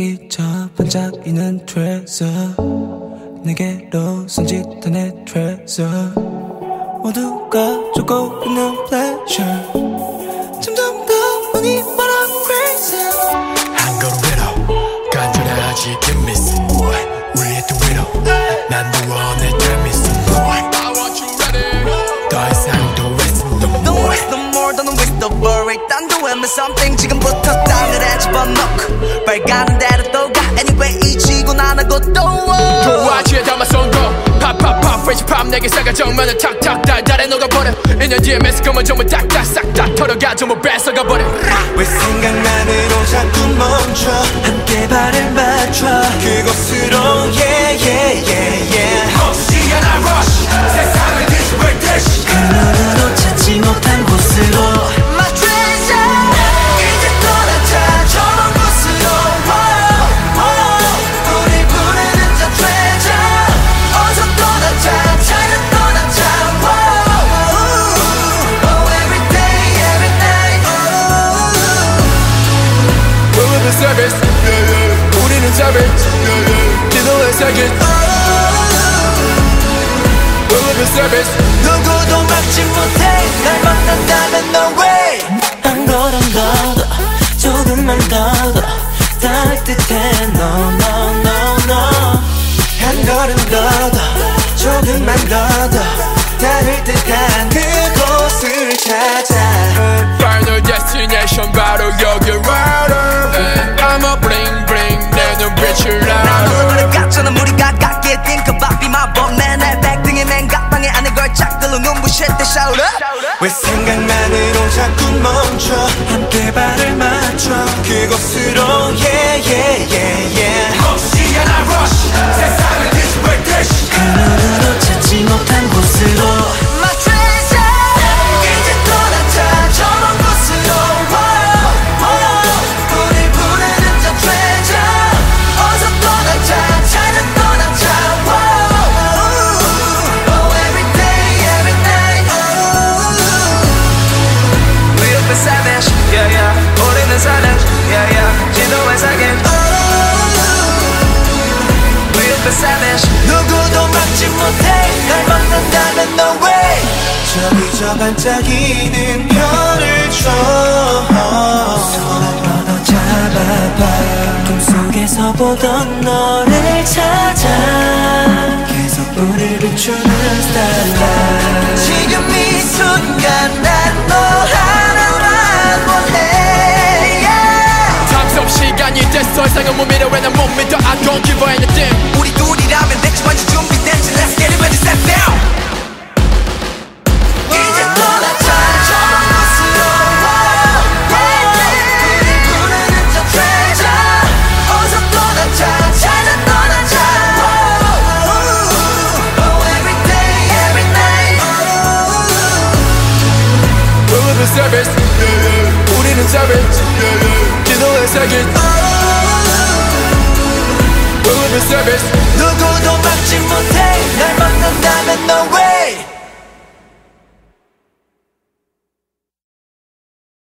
여기저 반짝이는 트레서 내게로 손짓하네 트레서 모두가 쫓고 있는 pleasure. 점점 더 많이 something 지금부터 땅을 집어넣고 빨가는 대로 또가. Anyway 이 지구 나나고 또 좋아지에 담아 songo pop pop pop fresh pop 내게 싸가 정면을 탁탁 달달해 녹아버려. 1년 뒤에 매스컴은 전부 딱딱 싹다 털어가 전부 뺏어가버려. 왜 생각만으로 자꾸 멈춰? 함께 발을 맞춰. 그곳으로 yeah savage 기도의 세계 We're the service 누구도 막지 못해 날 막는다면 no way 한 걸음 더 조금만 더 닿을 듯해 no no no no 한 걸음 더 조금만 더 닿을 듯한 그곳을 찾아 Final destination 바로 여기 right 눈부실 때 shout up 왜 생각만으로 자꾸 멈춰? 함께 발을 맞춰. 그곳으로 yeah yeah yeah yeah Be savage yeah yeah 우리는 savage yeah yeah 지도의 세계 We'll be savage 누구도 막지 못해 날 막는다면 no way 저기 저 반짝이는 별을 줘 손을 뻗어 잡아봐 꿈속에서 보던 너를 찾아 계속 우릴 비추는 starlight 지금 이 순간 시간이 됐어 이상은 못 믿어 왜난 못 믿어 I don't give a anything 우리 둘이라면 됐지 완전 준비됐지 Let's get it ready set down 이제 떠나자 저런 곳으로 우리 부르는 저 treasure 어서 떠나자 찾아 떠나자 Oh every day every night We're the service 우리는 savage 기도의 세계 We're the service 누구도 막지 못해 날 막는다면 no way